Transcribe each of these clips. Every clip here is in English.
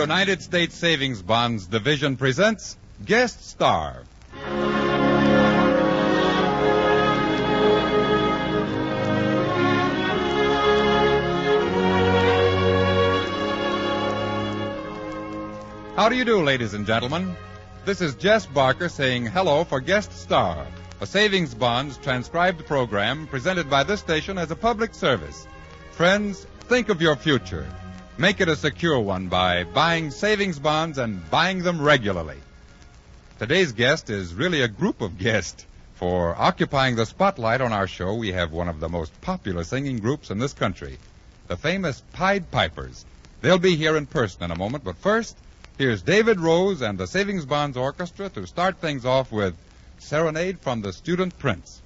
United States Savings Bonds Division presents Guest Star. How do you do, ladies and gentlemen? This is Jess Barker saying hello for Guest Star, a savings bonds transcribed program presented by this station as a public service. Friends, think of your future. Make it a secure one by buying savings bonds and buying them regularly. Today's guest is really a group of guests. For occupying the spotlight on our show, we have one of the most popular singing groups in this country, the famous Pied Pipers. They'll be here in person in a moment, but first, here's David Rose and the Savings Bonds Orchestra to start things off with Serenade from the Student Prince.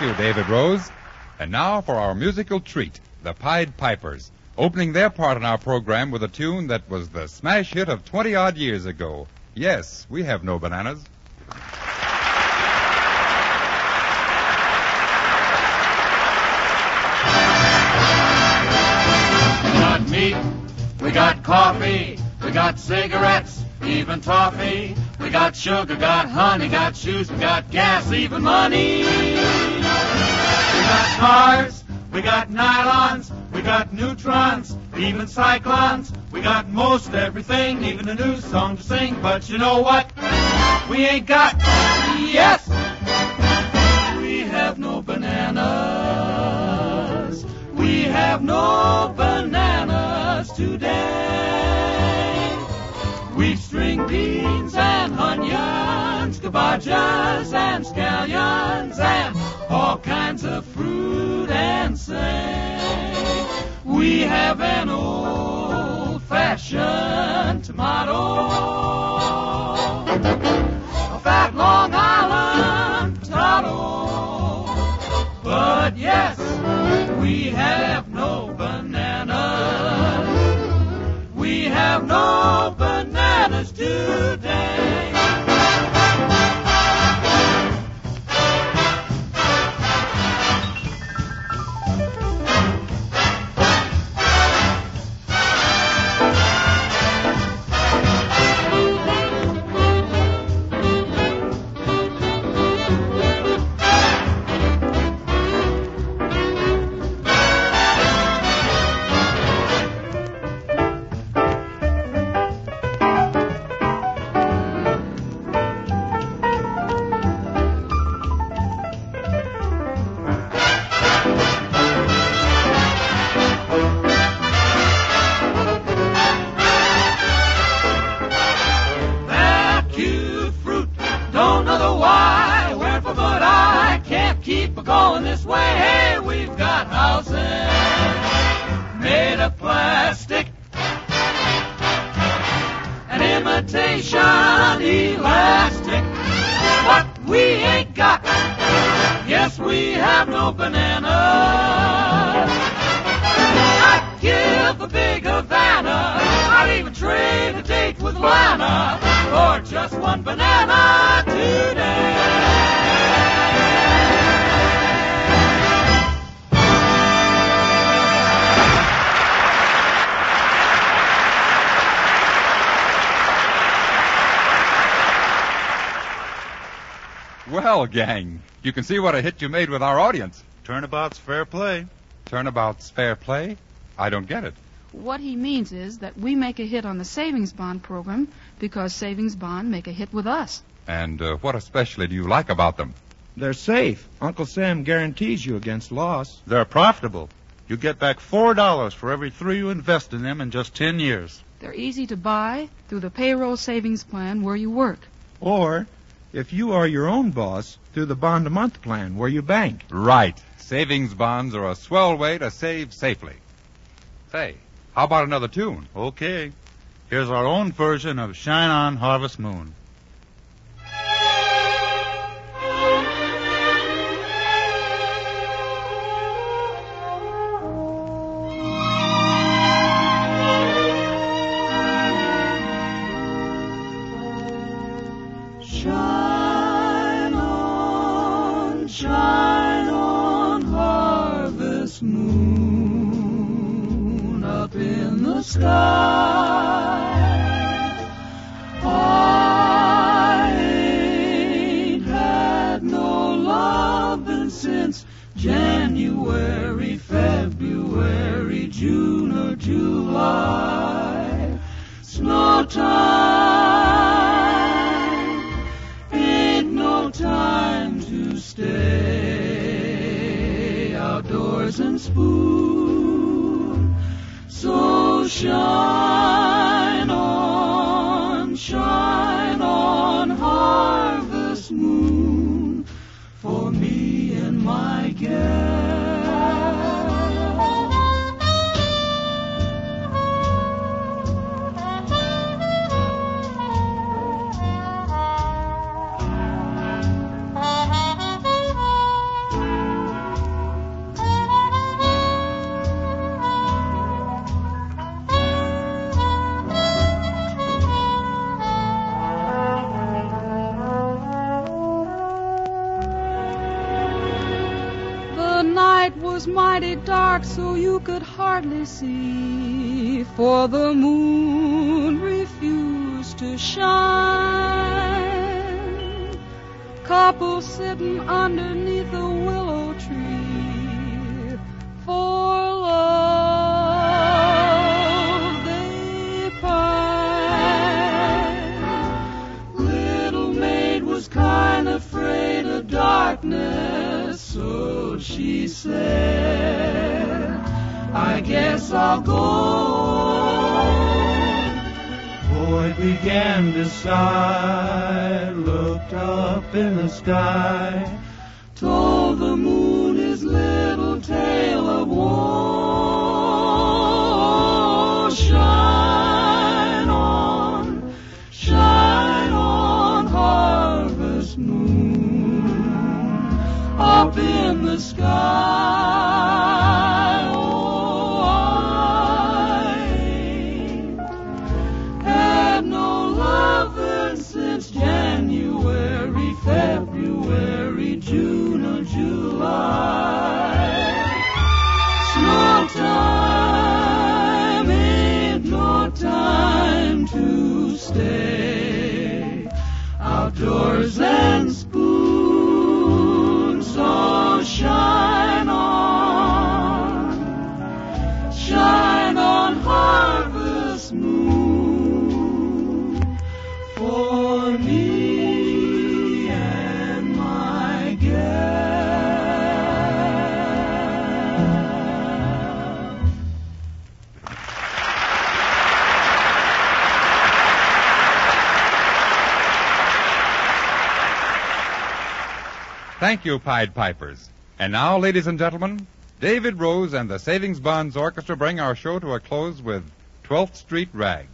Thank you, David Rose. And now for our musical treat, the Pied Pipers, opening their part in our program with a tune that was the smash hit of 20 odd years ago. Yes, we have no bananas. We got meat, we got coffee, we got cigarettes, even toffee. We got sugar, got honey, got shoes, we got gas, even money. We got cars, we got nylons, we got neutrons, even cyclones. We got most everything, even a new song to sing. But you know what? We ain't got, yes, we have no bananas. We have no bananas today. We've string beans and onions, cabbages and scallions, and all kinds of fruit and say. We have an old fashioned tomato. A fat Long Island tomato. But yes, we have no bananas. We have no bananas today. A going this way. Hey, we've got houses made of plastic and imitation elastic. But we ain't got, yes, we have no bananas. I'd give a big Havana. I'd even trade a date with Lana for just one banana Well, gang, you can see what a hit you made with our audience. Turnabout's fair play. Turnabout's fair play? I don't get it. What he means is that we make a hit on the savings bond program because savings bond make a hit with us. And uh, what especially do you like about them? They're safe. Uncle Sam guarantees you against loss. They're profitable. You get back four dollars for every three you invest in them in just ten years. They're easy to buy through the payroll savings plan where you work. Or, if you are your own boss, through the bond a month plan where you bank. Right. Savings bonds are a swell way to save safely. Say, how about another tune? Okay. Here's our own version of Shine On Harvest Moon. Sky. I ain't had no loving since January, February, June, or July. Snow time ain't no time to stay outdoors and spoon. Shine on, shine on, harvest moon for me and my gal. Was mighty dark, so you could hardly see, for the moon refused to shine. Couple sitting underneath a willow tree, for love they pine. Little maid was kind of afraid of darkness, so she said, I guess I'll go. Boy began to sigh, looked up in the sky, outdoors Thank you, Pied Pipers. And now, ladies and gentlemen, David Rose and the Savings Bonds Orchestra bring our show to a close with 12th Street Rag.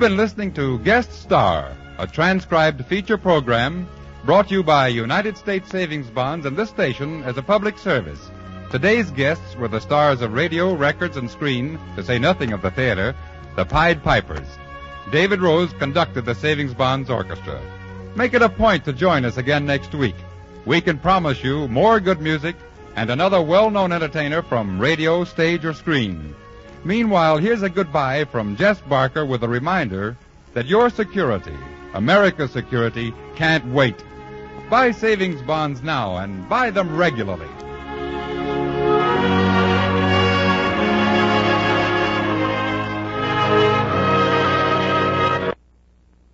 Been listening to Guest Star, a transcribed feature program brought to you by United States Savings Bonds and this station as a public service. Today's guests were the stars of radio, records, and screen, to say nothing of the theater, the Pied Pipers. David Rose conducted the Savings Bonds Orchestra. Make it a point to join us again next week. We can promise you more good music and another well-known entertainer from radio, stage, or screen. Meanwhile, here's a goodbye from Jess Barker with a reminder that your security, America's security, can't wait. Buy savings bonds now and buy them regularly.